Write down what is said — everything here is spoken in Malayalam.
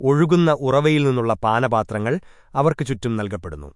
ഒഴുകുന്ന ഉറവയിൽ നിന്നുള്ള പാനപാത്രങ്ങൾ അവർക്കു ചുറ്റും നൽകപ്പെടുന്നു.